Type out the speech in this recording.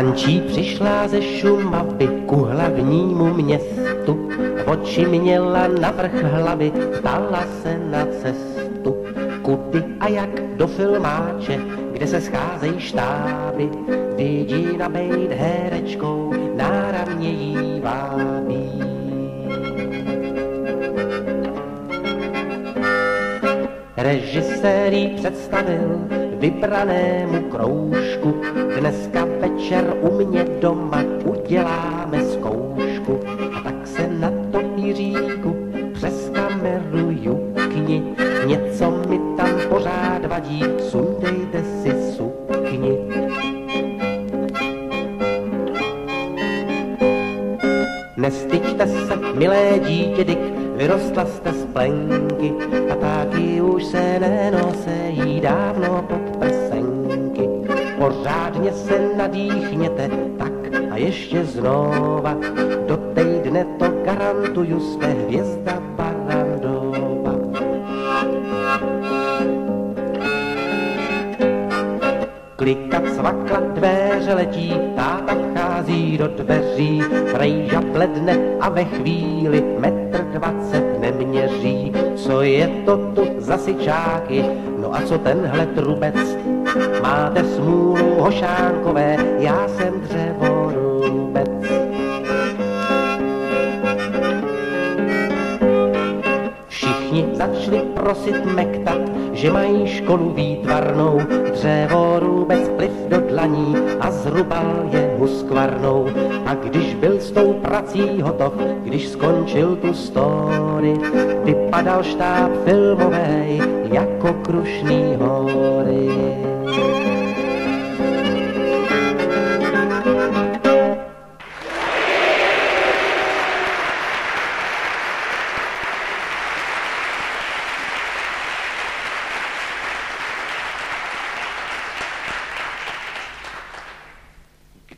Ančí přišla ze Šumavy ku hlavnímu městu, oči měla na vrch hlavy, ptala se na cestu. Kudy a jak do filmáče, kde se scházejí štáby, vidí na bejt herečkou, náramně jí vábí. Režisér představil vybranému kroužku. Dneska to Jiříku přes kameru jukni. Něco mi tam pořád vadí, sundejte si sukni. Nestyďte se, milé dítě, dik, vyrostla jste z plenky a taky už se nenosejí dávno pod prsenky. Pořádně se nadýchněte, tak a ještě znova, do týdne to garantuju, jste hvězda Barandova. Klikat svakla dveře letí, táta vchází do dveří, frejža pledne a ve chvíli metr dvacet neměří. Co je to tu za syčáky, no a co tenhle trubec? Máte smůlu hošánkové, já jsem dřevorubec. Všichni začali prosit mektat, že mají školu výtvarnou, dřevo růbec pliv do dlaní a zhrubal je huskvarnou. A když byl s tou prací hotov, když skončil tu story, vypadal štáb filmový jako krušný hory.